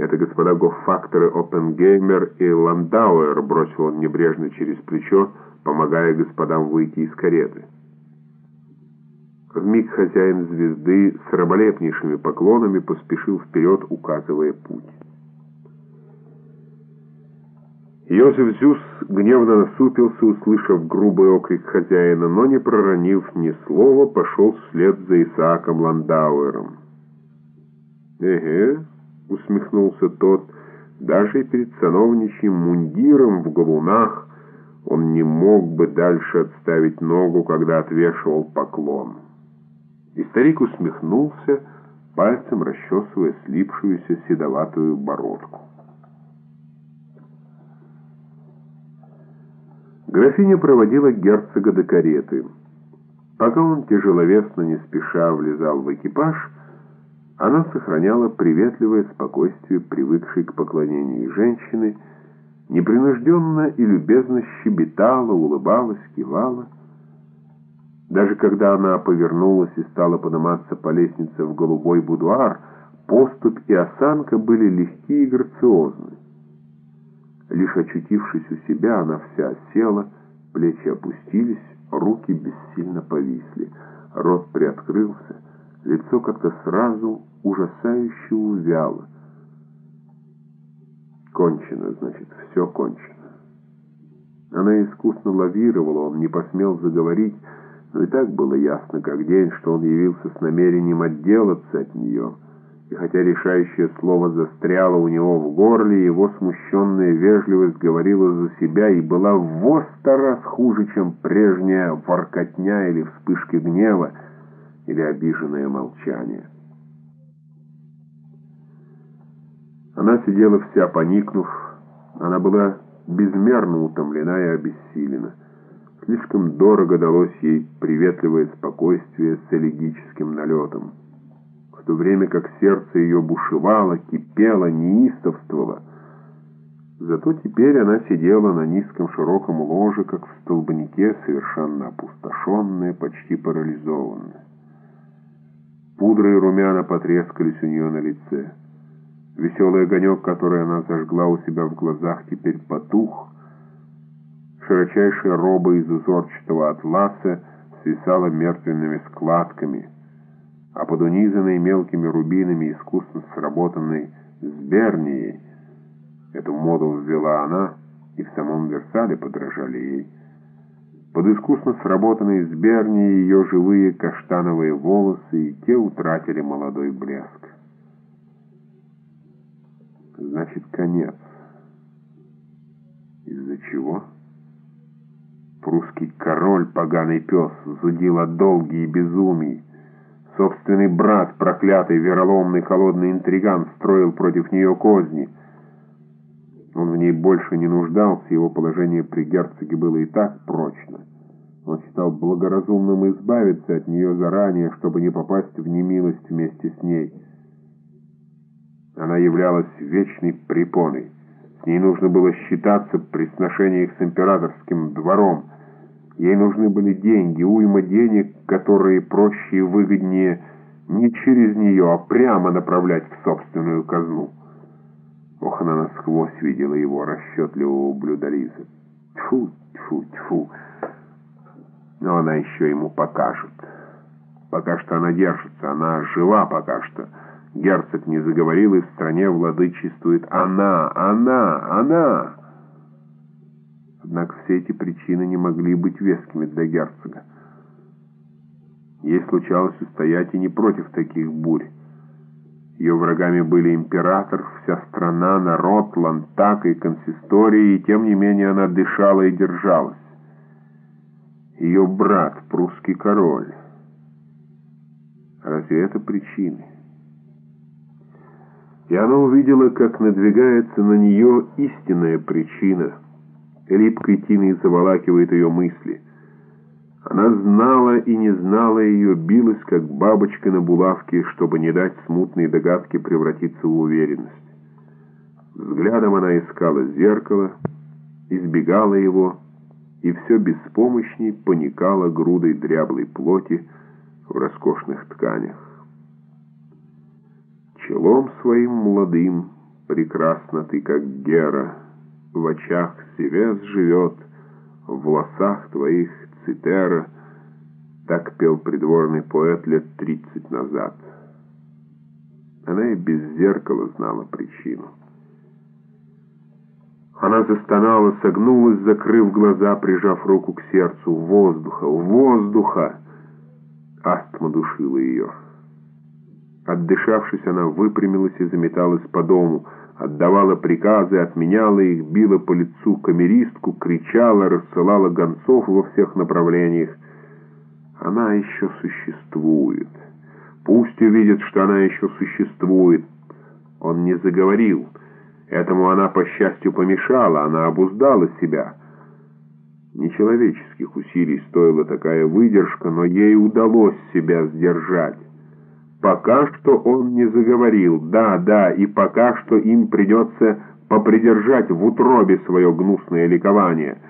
«Это господа гоффакторы Оппенгеймер и Ландауэр», — бросил он небрежно через плечо, помогая господам выйти из кареты. Вмиг хозяин звезды с раболепнейшими поклонами поспешил вперед, указывая путь. Йозеф Зюс гневно насупился, услышав грубый окрик хозяина, но, не проронив ни слова, пошел вслед за Исааком Ландауэром. «Эге», — усмехнулся тот, — «даже перед сановничьим мундиром в галунах он не мог бы дальше отставить ногу, когда отвешивал поклон». И старик усмехнулся, пальцем расчесывая слипшуюся седоватую бородку. Графиня проводила герцога до кареты. Пока он тяжеловесно, не спеша влезал в экипаж, она сохраняла приветливое спокойствие, привыкшей к поклонению женщины, непринужденно и любезно щебетала, улыбалась, кивала. Даже когда она повернулась и стала подниматься по лестнице в голубой будуар, поступь и осанка были легкие и грациозны. Лишь очутившись у себя, она вся села, плечи опустились, руки бессильно повисли, рот приоткрылся, лицо как-то сразу ужасающе увяло. Кончено, значит, все кончено. Она искусно лавировала, он не посмел заговорить, но и так было ясно, как день, что он явился с намерением отделаться от нее — и хотя решающее слово застряло у него в горле, его смущенная вежливость говорила за себя и была в сто раз хуже, чем прежняя воркотня или вспышки гнева, или обиженное молчание. Она сидела вся поникнув, она была безмерно утомлена и обессилена. Слишком дорого далось ей приветливое спокойствие с элегическим налетом в то время как сердце ее бушевало, кипело, неистовствовало. Зато теперь она сидела на низком широком ложе, как в столбнике, совершенно опустошенная, почти парализованная. Пудра и румяна потрескались у нее на лице. Веселый огонек, который она зажгла у себя в глазах, теперь потух. Широчайшая роба из узорчатого атласа свисала мертвенными складками — а под унизанной мелкими рубинами искусно сработанной сбернией, эту моду ввела она, и в самом Версале подражали ей, под искусно сработанной сбернией ее живые каштановые волосы, и те утратили молодой блеск. Значит, конец. Из-за чего? Прусский король, поганый пес, зудил от долгий и безумий, Собственный брат, проклятый, вероломный, холодный интриган, строил против нее козни. Он в ней больше не нуждался, его положение при герцоге было и так прочно. Он считал благоразумным избавиться от нее заранее, чтобы не попасть в немилость вместе с ней. Она являлась вечной препоной. С ней нужно было считаться при сношениях с императорским двором, Ей нужны были деньги, уйма денег, которые проще и выгоднее не через нее, а прямо направлять в собственную казну. Ох, она насквозь видела его расчетливого блюдолиза. Тьфу, тьфу, тьфу. Но она еще ему покажет. Пока что она держится, она жива пока что. Герцог не заговорил, и в стране владычествует она, она, она. Однако все эти причины не могли быть вескими для герцога. Ей случалось устоять и не против таких бурь. Ее врагами были император, вся страна, народ, лантак и консистория, и тем не менее она дышала и держалась. Ее брат, прусский король. Разве это причины? И она увидела, как надвигается на нее истинная причина — липкой тиной заволакивает ее мысли. Она знала и не знала ее, билась, как бабочка на булавке, чтобы не дать смутные догадки превратиться в уверенность. Взглядом она искала зеркало, избегала его, и все беспомощней поникала грудой дряблой плоти в роскошных тканях. Челом своим молодым Прекрасна ты, как Гера, в очах Севес живет, в волосах твоих цитера, так пел придворный поэт лет тридцать назад. Она и без зеркала знала причину. Она застонала, согнулась, закрыв глаза, прижав руку к сердцу. Воздуха, воздуха! Астма душила ее. Отдышавшись, она выпрямилась и заметалась по дому, отдавала приказы, отменяла их, била по лицу камеристку, кричала, рассылала гонцов во всех направлениях. Она еще существует. Пусть увидит, что она еще существует. Он не заговорил. Этому она, по счастью, помешала, она обуздала себя. Нечеловеческих усилий стоила такая выдержка, но ей удалось себя сдержать. Пока что он не заговорил, да, да, и пока что им придется попридержать в утробе свое гнусное ликование —